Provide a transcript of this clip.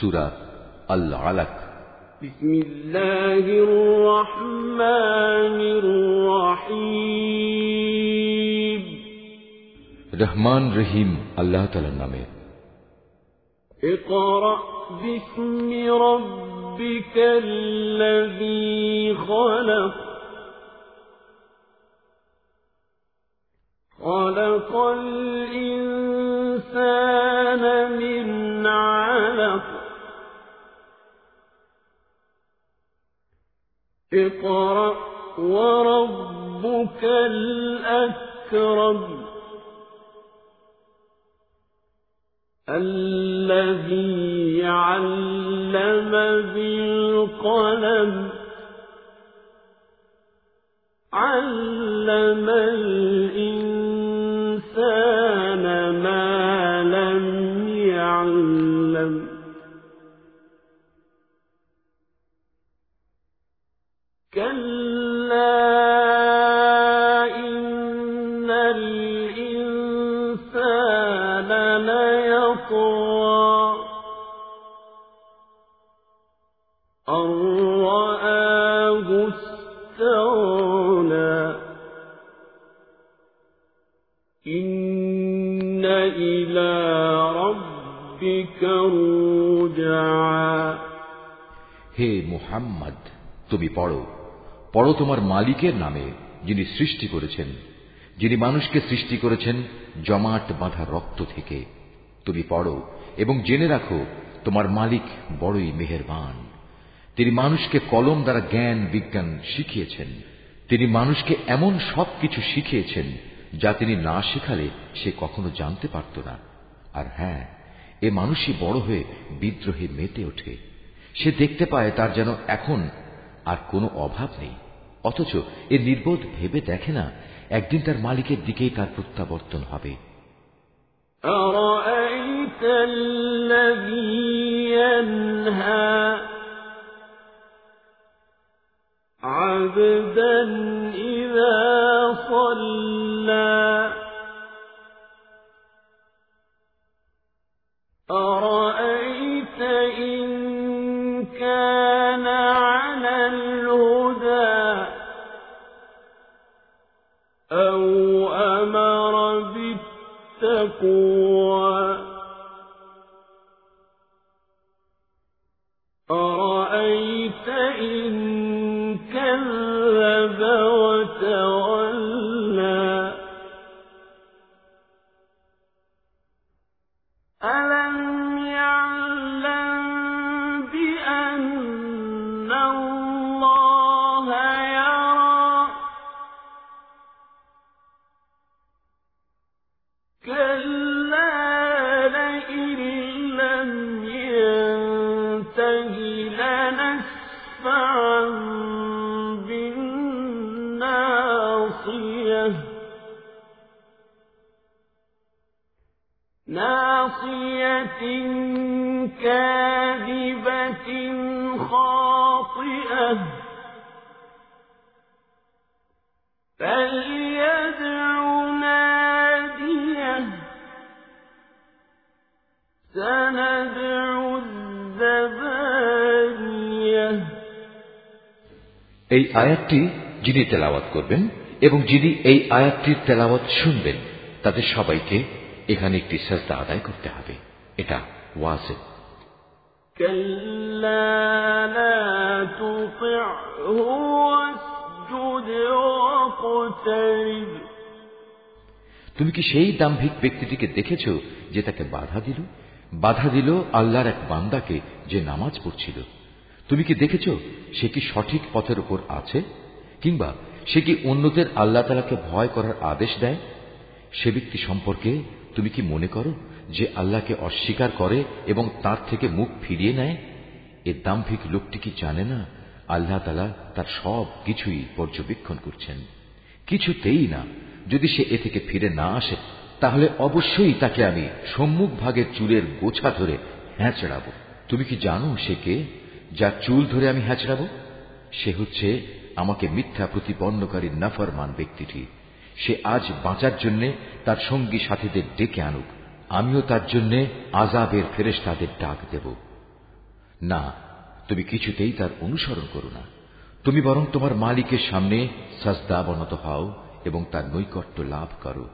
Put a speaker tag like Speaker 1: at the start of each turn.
Speaker 1: سورة العلق.
Speaker 2: بسم الله الرحمن الرحيم.
Speaker 1: رحمان رحيم الله تعالى نامه.
Speaker 2: اقرأ باسم ربك الذي خلق. خلق الإنسان من علق. اقرأ وربك الأكرم الذي علم بالقلم علم الإنسان أن رآه استغنى إن إلى ربك رجعا
Speaker 1: হে মুহাম্মদ তুমি পড়ো পড়ো তোমার মালিকের নামে যিনি সৃষ্টি করেছেন যিনি মানুষকে সৃষ্টি করেছেন জমাট বাঁধা রক্ত থেকে তুমি পড়ো এবং জেনে রাখো তোমার মালিক বড়ই মেহেরবান তিনি মানুষকে কলম দ্বারা জ্ঞান বিজ্ঞান শিখিয়েছেন তিনি মানুষকে এমন সব কিছু শিখিয়েছেন যা তিনি না শেখালে সে কখনো জানতে পারত না আর হ্যাঁ এ মানুষই বড় হয়ে বিদ্রোহে মেতে ওঠে সে দেখতে পায় তার যেন এখন আর কোনো অভাব নেই অথচ এ নির্বোধ ভেবে দেখে না একদিন তার মালিকের দিকেই তার প্রত্যাবর্তন হবে
Speaker 2: أرأيت الذي ينهى عبدا إذا صلى. أرأيت إن كان على الهدى أو أمر بالتقوى؟ ألم يعلم بأن الله يرى كلا لئن لم ينته ناصية كاذبة خاطئة فليدع ناديه سندع الزبانية
Speaker 1: এই আয়াতটি যিনি তেলাওয়াত করবেন এবং যিনি এই আয়াতটির তেলাওয়াত শুনবেন তাদের সবাইকে এখানে একটি সাজদা আদায় করতে হবে এটা ওয়াজিব
Speaker 2: كلا لا تطعه واسجد واقترب
Speaker 1: তুমি কি সেই দাম্ভিক ব্যক্তিটিকে দেখেছ যে তাকে বাধা দিল বাধা দিল আল্লাহর এক বান্দাকে যে নামাজ পড়ছিল তুমি কি দেখেছ সে কি সঠিক পথের উপর আছে কিংবা সে কি অন্যদের আল্লাহ তালাকে ভয় করার আদেশ দেয় সে ব্যক্তি সম্পর্কে তুমি কি মনে করো যে আল্লাহকে অস্বীকার করে এবং তার থেকে মুখ ফিরিয়ে নেয়? এ দাম্ভিক লোকটি কি জানে না আল্লাহ তালা তার সব কিছুই পর্যবেক্ষণ করছেন। কিছুতেই না। যদি সে এ থেকে ফিরে না আসে, তাহলে অবশ্যই তাকে আমি সম্মুখ ভাগের চুলের গোছা ধরে হ্যাঁচড়াব। তুমি কি জানো সে কে? যার চুল ধরে আমি হ্যাঁচড়াব? সে হচ্ছে আমাকে মিথ্যা প্রতিপন্নকারী নাফরমান ব্যক্তিটি। সে আজ বাঁচার জন্য তার সঙ্গী সাথীদের ডেকে আনুক। আমিও তার জন্য আজাবের ফেরেস্তাদের ডাক দেব। না, তুমি কিছুতেই তার অনুসরণ করো না। তুমি বরং তোমার মালিকের সামনে সাজদা বনত হও এবং তার নৈকট্য লাভ করো।